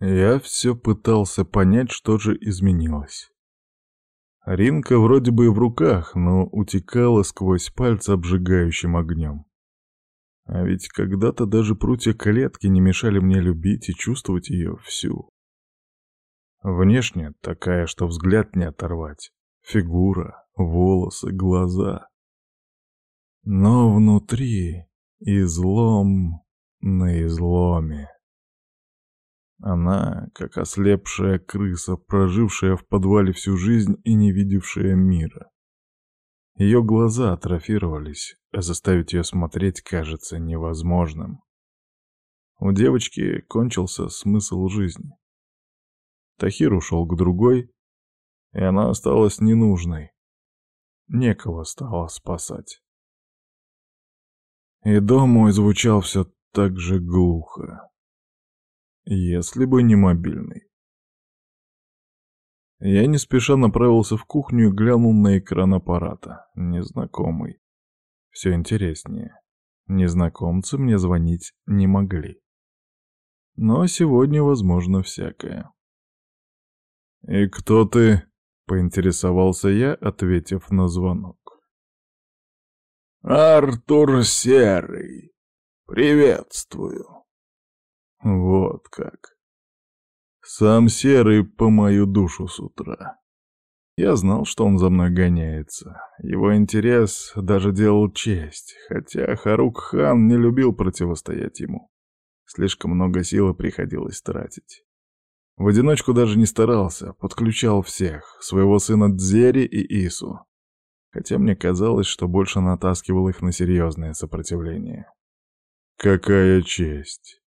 Я все пытался понять, что же изменилось. Ринка вроде бы и в руках, но утекала сквозь пальцы обжигающим огнем. А ведь когда-то даже прутья клетки не мешали мне любить и чувствовать ее всю. Внешне такая, что взгляд не оторвать. Фигура, волосы, глаза. Но внутри излом на изломе. Она, как ослепшая крыса, прожившая в подвале всю жизнь и не видевшая мира. Ее глаза атрофировались, а заставить ее смотреть кажется невозможным. У девочки кончился смысл жизни. Тахир ушел к другой, и она осталась ненужной. Некого стало спасать. И дом мой звучал все так же глухо. Если бы не мобильный. Я не спеша направился в кухню и глянул на экран аппарата. Незнакомый. Все интереснее. Незнакомцы мне звонить не могли. Но сегодня возможно всякое. «И кто ты?» — поинтересовался я, ответив на звонок. «Артур Серый, приветствую». Вот как. Сам Серый по мою душу с утра. Я знал, что он за мной гоняется. Его интерес даже делал честь, хотя Харук хан не любил противостоять ему. Слишком много силы приходилось тратить. В одиночку даже не старался, подключал всех, своего сына Дзери и Ису. Хотя мне казалось, что больше натаскивал их на серьезное сопротивление. Какая честь!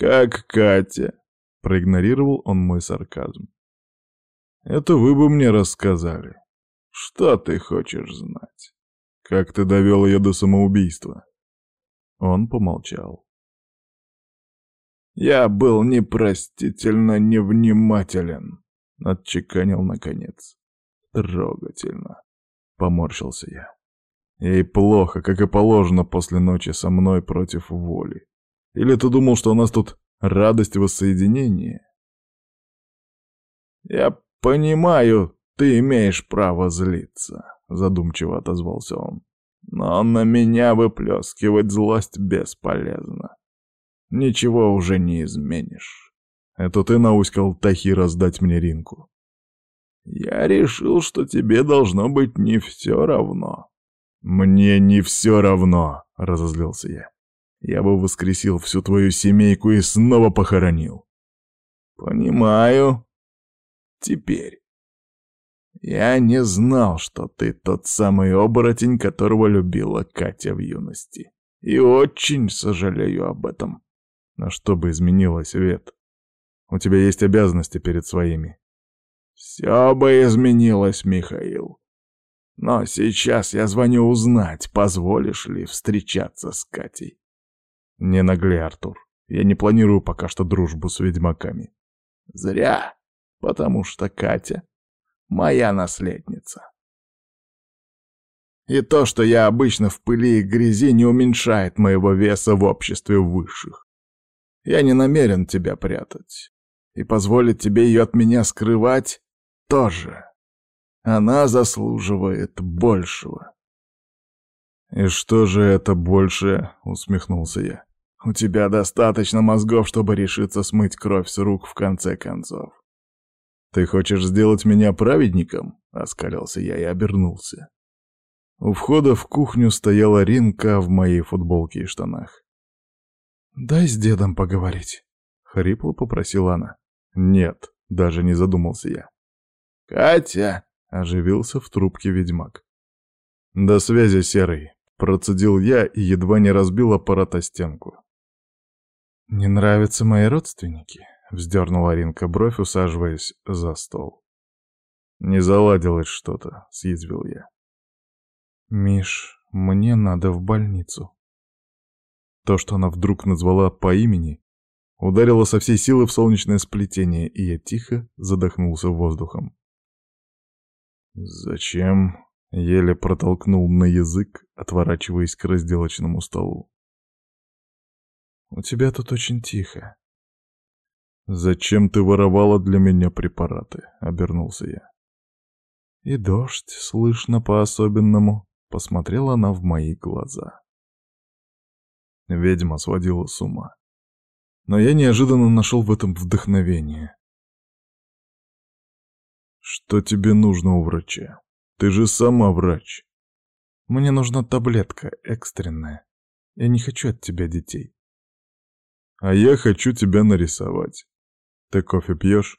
Как Катя! Проигнорировал он мой сарказм. Это вы бы мне рассказали. Что ты хочешь знать? Как ты довел ее до самоубийства? Он помолчал. «Я был непростительно невнимателен», — отчеканил наконец. «Трогательно», — поморщился я. «Ей плохо, как и положено после ночи со мной против воли. Или ты думал, что у нас тут радость воссоединения?» «Я понимаю, ты имеешь право злиться», — задумчиво отозвался он. «Но на меня выплескивать злость бесполезно. Ничего уже не изменишь. Это ты науськал Тахира сдать мне Ринку. Я решил, что тебе должно быть не все равно. Мне не все равно, разозлился я. Я бы воскресил всю твою семейку и снова похоронил. Понимаю. Теперь. Я не знал, что ты тот самый оборотень, которого любила Катя в юности. И очень сожалею об этом. Но что бы изменилось, Вет? У тебя есть обязанности перед своими. Все бы изменилось, Михаил. Но сейчас я звоню узнать, позволишь ли встречаться с Катей. Не наглей, Артур. Я не планирую пока что дружбу с ведьмаками. Зря, потому что Катя — моя наследница. И то, что я обычно в пыли и грязи, не уменьшает моего веса в обществе высших. Я не намерен тебя прятать. И позволить тебе ее от меня скрывать тоже. Она заслуживает большего. «И что же это больше?» — усмехнулся я. «У тебя достаточно мозгов, чтобы решиться смыть кровь с рук в конце концов». «Ты хочешь сделать меня праведником?» — оскалился я и обернулся. У входа в кухню стояла Ринка в моей футболке и штанах. «Дай с дедом поговорить», — хрипло попросила она. «Нет», — даже не задумался я. «Катя!» — оживился в трубке ведьмак. «До связи, Серый», — процедил я и едва не разбил аппарат о стенку. «Не нравятся мои родственники?» — вздернула Ринка бровь, усаживаясь за стол. «Не заладилось что-то», — съязвил я. «Миш, мне надо в больницу», то, что она вдруг назвала по имени, ударило со всей силы в солнечное сплетение, и я тихо задохнулся воздухом. «Зачем?» — еле протолкнул на язык, отворачиваясь к разделочному столу. «У тебя тут очень тихо. «Зачем ты воровала для меня препараты?» — обернулся я. «И дождь слышно по-особенному», — посмотрела она в мои глаза. Ведьма сводила с ума. Но я неожиданно нашел в этом вдохновение. «Что тебе нужно у врача? Ты же сама врач». «Мне нужна таблетка экстренная. Я не хочу от тебя детей». «А я хочу тебя нарисовать. Ты кофе пьешь?»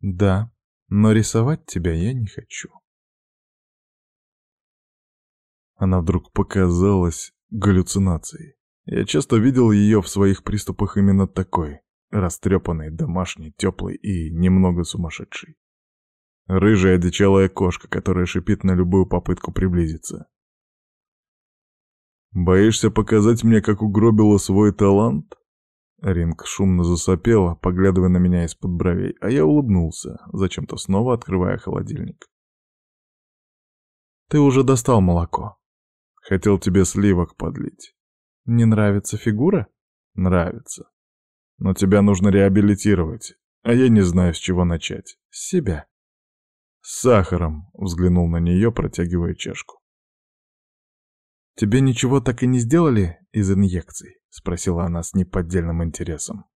«Да, но рисовать тебя я не хочу». Она вдруг показалась галлюцинацией. Я часто видел ее в своих приступах именно такой, растрепанной, домашней, теплой и немного сумасшедшей. Рыжая одичалая кошка, которая шипит на любую попытку приблизиться. «Боишься показать мне, как угробила свой талант?» Ринг шумно засопела, поглядывая на меня из-под бровей, а я улыбнулся, зачем-то снова открывая холодильник. «Ты уже достал молоко. Хотел тебе сливок подлить. Не нравится фигура? Нравится. Но тебя нужно реабилитировать, а я не знаю, с чего начать. С себя. С сахаром, взглянул на нее, протягивая чашку. «Тебе ничего так и не сделали из инъекций?» — спросила она с неподдельным интересом.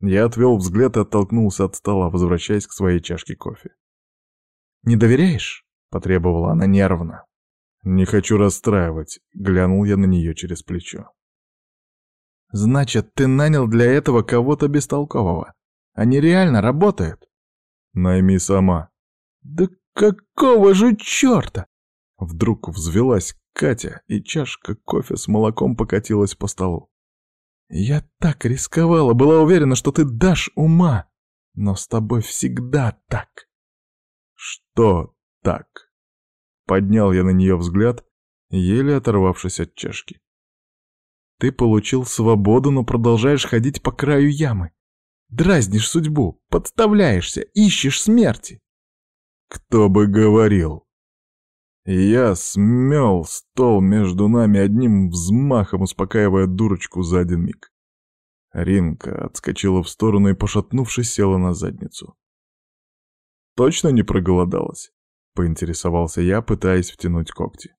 Я отвел взгляд и оттолкнулся от стола, возвращаясь к своей чашке кофе. «Не доверяешь?» — потребовала она нервно. «Не хочу расстраивать», — глянул я на нее через плечо. Значит, ты нанял для этого кого-то бестолкового. Они реально работают? Найми сама. Да какого же черта? Вдруг взвелась Катя, и чашка кофе с молоком покатилась по столу. Я так рисковала, была уверена, что ты дашь ума. Но с тобой всегда так. Что так? Поднял я на нее взгляд, еле оторвавшись от чашки. Ты получил свободу, но продолжаешь ходить по краю ямы. Дразнишь судьбу, подставляешься, ищешь смерти. Кто бы говорил. Я смел стол между нами одним взмахом, успокаивая дурочку за один миг. Ринка отскочила в сторону и, пошатнувшись, села на задницу. «Точно не проголодалась?» — поинтересовался я, пытаясь втянуть когти.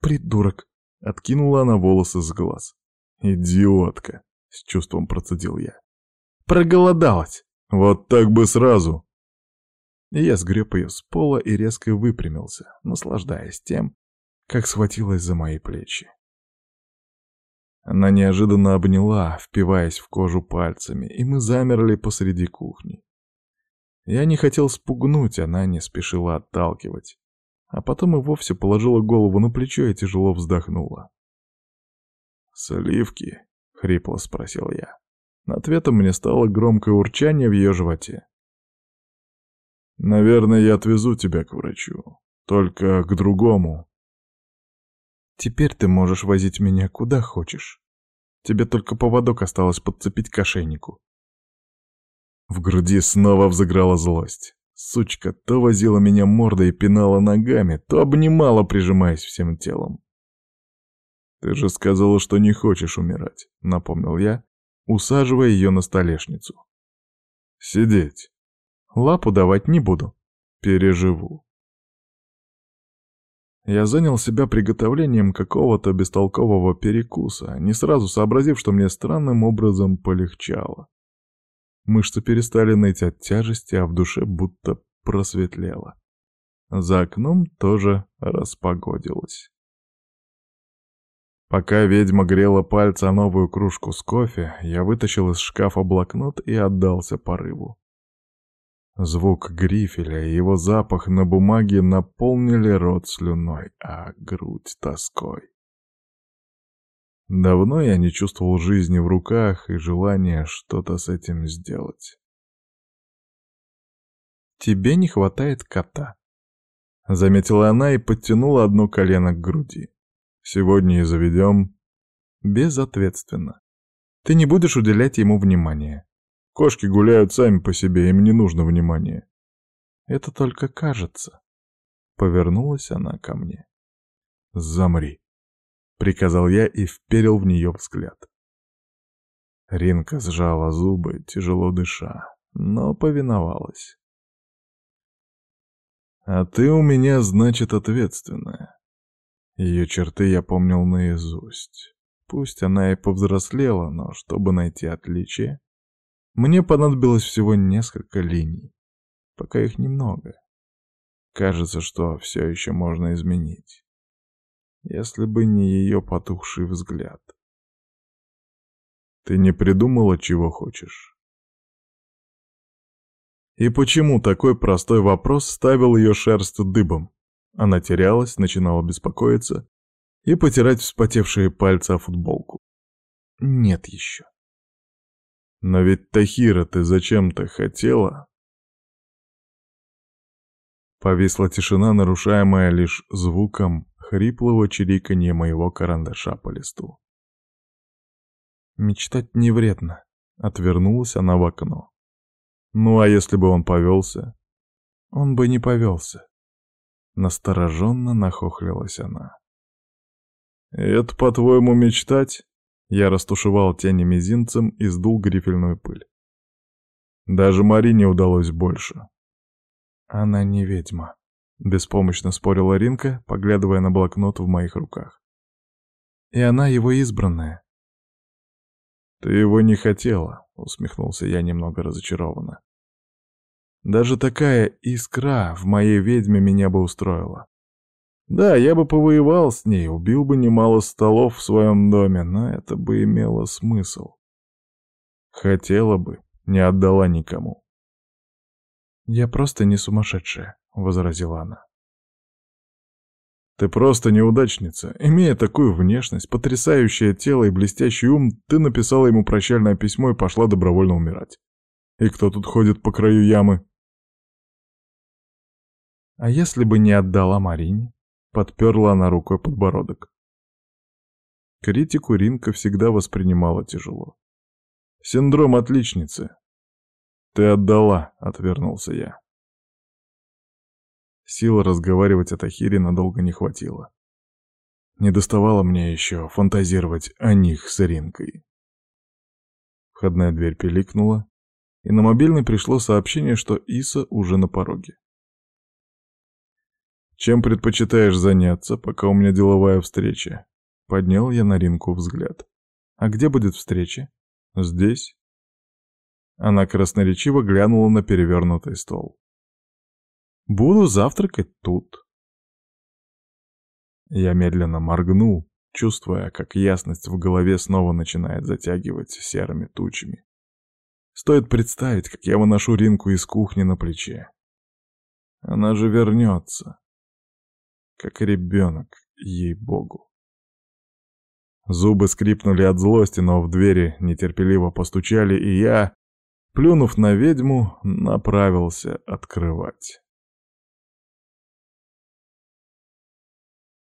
«Придурок!» — откинула она волосы с глаз. «Идиотка!» — с чувством процедил я. «Проголодалась! Вот так бы сразу!» Я сгреб ее с пола и резко выпрямился, наслаждаясь тем, как схватилась за мои плечи. Она неожиданно обняла, впиваясь в кожу пальцами, и мы замерли посреди кухни. Я не хотел спугнуть, она не спешила отталкивать. А потом и вовсе положила голову на плечо и тяжело вздохнула. «Сливки?» — хрипло спросил я. Ответом мне стало громкое урчание в ее животе. «Наверное, я отвезу тебя к врачу. Только к другому». «Теперь ты можешь возить меня куда хочешь. Тебе только поводок осталось подцепить к ошейнику». В груди снова взыграла злость. Сучка то возила меня мордой и пинала ногами, то обнимала, прижимаясь всем телом. «Ты же сказала, что не хочешь умирать», — напомнил я, усаживая ее на столешницу. «Сидеть. Лапу давать не буду. Переживу». Я занял себя приготовлением какого-то бестолкового перекуса, не сразу сообразив, что мне странным образом полегчало. Мышцы перестали ныть от тяжести, а в душе будто просветлело. За окном тоже распогодилось. Пока ведьма грела пальцы о новую кружку с кофе, я вытащил из шкафа блокнот и отдался порыву. Звук грифеля и его запах на бумаге наполнили рот слюной, а грудь тоской. Давно я не чувствовал жизни в руках и желания что-то с этим сделать. «Тебе не хватает кота», — заметила она и подтянула одно колено к груди. Сегодня и заведем. Безответственно. Ты не будешь уделять ему внимания. Кошки гуляют сами по себе, им не нужно внимания. Это только кажется. Повернулась она ко мне. Замри. Приказал я и вперил в нее взгляд. Ринка сжала зубы, тяжело дыша, но повиновалась. «А ты у меня, значит, ответственная». Ее черты я помнил наизусть. Пусть она и повзрослела, но чтобы найти отличие, мне понадобилось всего несколько линий. Пока их немного. Кажется, что все еще можно изменить. Если бы не ее потухший взгляд. Ты не придумала, чего хочешь? И почему такой простой вопрос ставил ее шерсть дыбом? Она терялась, начинала беспокоиться и потирать вспотевшие пальцы о футболку. Нет еще. Но ведь Тахира ты зачем-то хотела? Повисла тишина, нарушаемая лишь звуком хриплого чириканья моего карандаша по листу. Мечтать не вредно. Отвернулась она в окно. Ну а если бы он повелся? Он бы не повелся. Настороженно нахохлилась она. «Это, по-твоему, мечтать?» Я растушевал тени мизинцем и сдул грифельную пыль. Даже Марине удалось больше. Она не ведьма, беспомощно спорила Ринка, поглядывая на блокнот в моих руках. И она его избранная. «Ты его не хотела», — усмехнулся я немного разочарованно. «Даже такая искра в моей ведьме меня бы устроила. Да, я бы повоевал с ней, убил бы немало столов в своем доме, но это бы имело смысл. Хотела бы, не отдала никому». «Я просто не сумасшедшая», — возразила она. Ты просто неудачница. Имея такую внешность, потрясающее тело и блестящий ум, ты написала ему прощальное письмо и пошла добровольно умирать. И кто тут ходит по краю ямы? А если бы не отдала Марине? Подперла она рукой подбородок. Критику Ринка всегда воспринимала тяжело. Синдром отличницы. Ты отдала, отвернулся я. Сил разговаривать о Тахире надолго не хватило. Не доставало мне еще фантазировать о них с Ринкой. Входная дверь пиликнула, и на мобильный пришло сообщение, что Иса уже на пороге. «Чем предпочитаешь заняться, пока у меня деловая встреча?» Поднял я на Ринку взгляд. «А где будет встреча?» «Здесь?» Она красноречиво глянула на перевернутый стол. Буду завтракать тут. Я медленно моргнул, чувствуя, как ясность в голове снова начинает затягивать серыми тучами. Стоит представить, как я выношу Ринку из кухни на плече. Она же вернется. Как ребенок, ей-богу. Зубы скрипнули от злости, но в двери нетерпеливо постучали, и я, плюнув на ведьму, направился открывать.